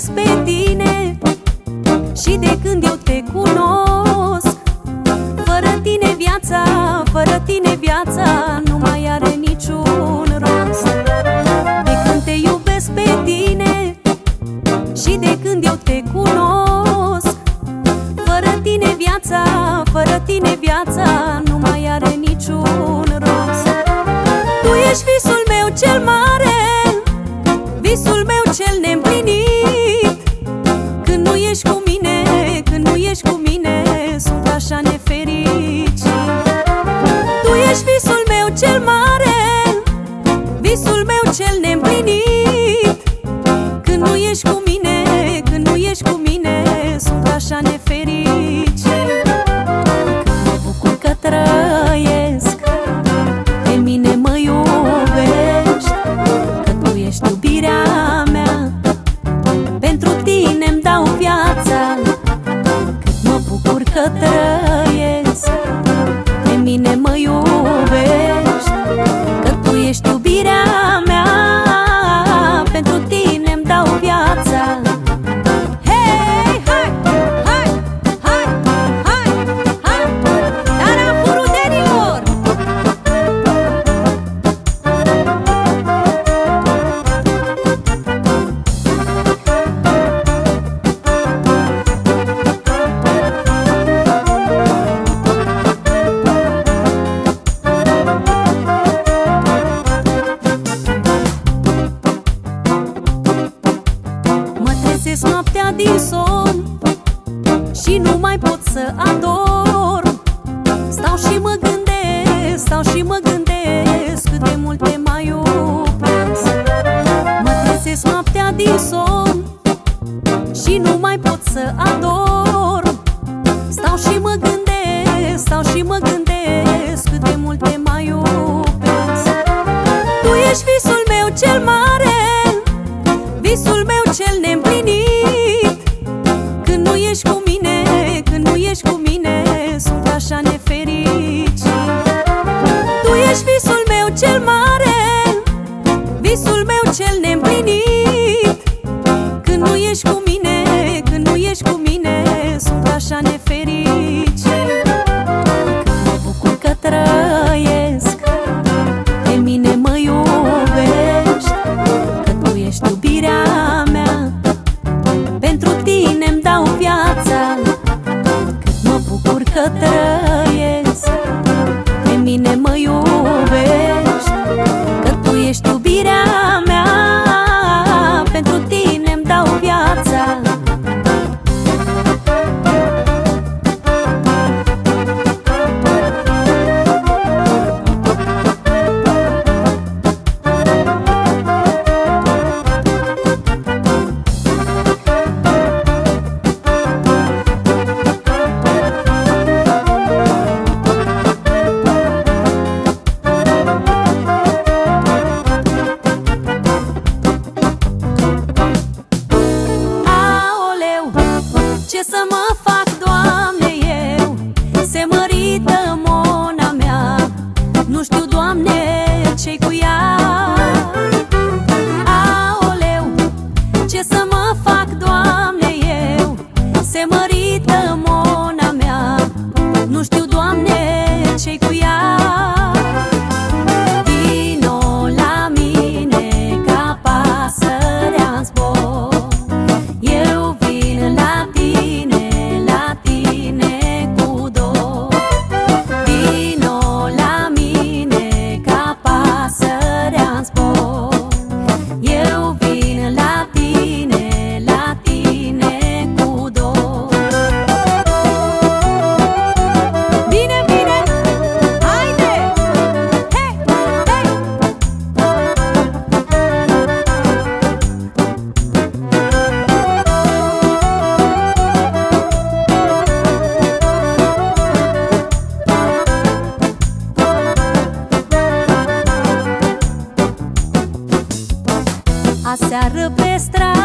iubesc pe tine Și de când eu te cunosc. Fără tine viața, fără tine viața Nu mai are niciun rost. De când te iubesc pe tine Și de când eu te cunosc. Fără tine viața, fără tine viața Nu mai are niciun rost. Tu ești visul meu cel mare хатраја Aseară pe stradă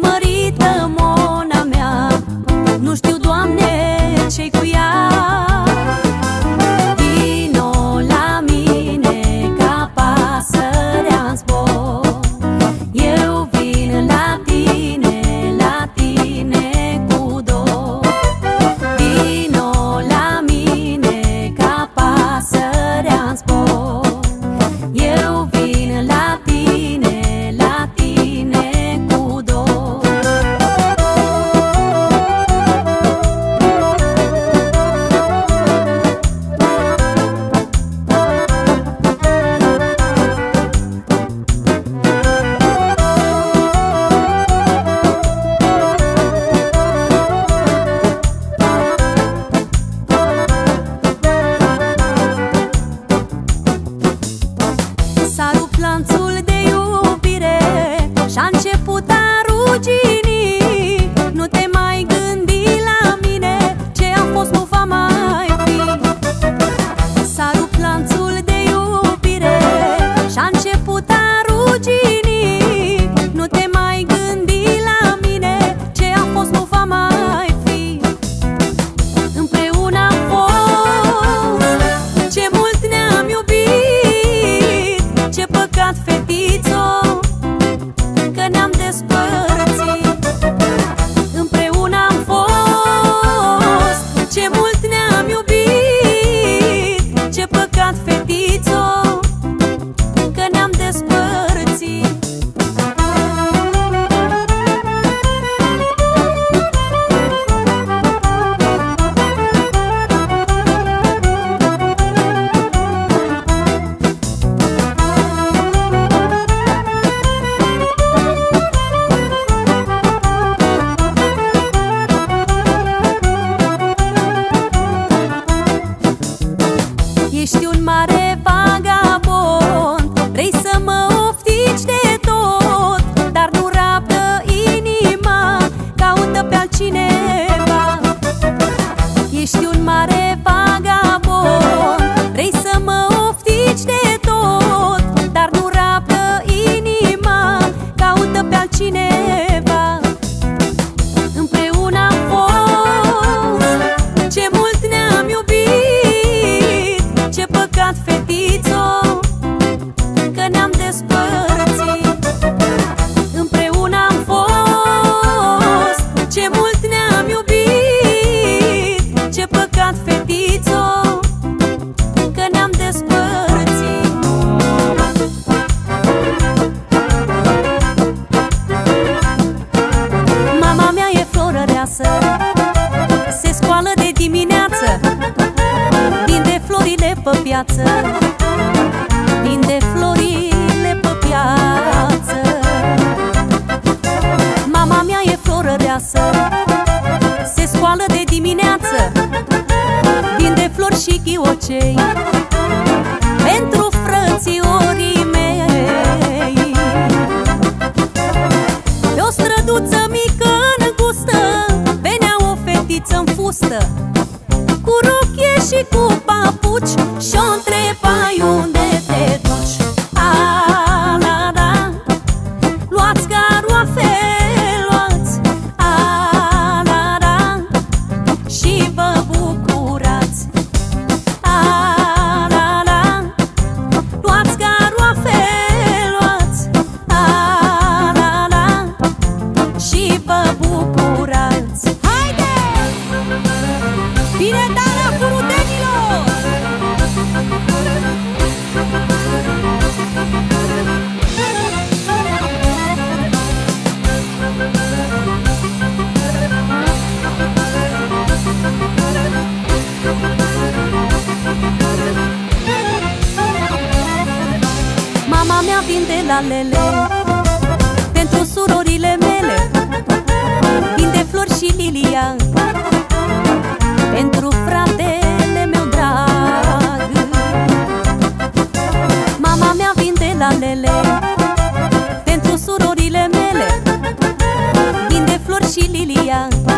pe și cu papuci. Și-o întrebai unde cu papuci Și-o întreba la lele Pentru surorile mele Vinde flori și lilia Pentru fratele meu drag Mama mea vinde la lele Pentru surorile mele Vinde flori și lilia Pentru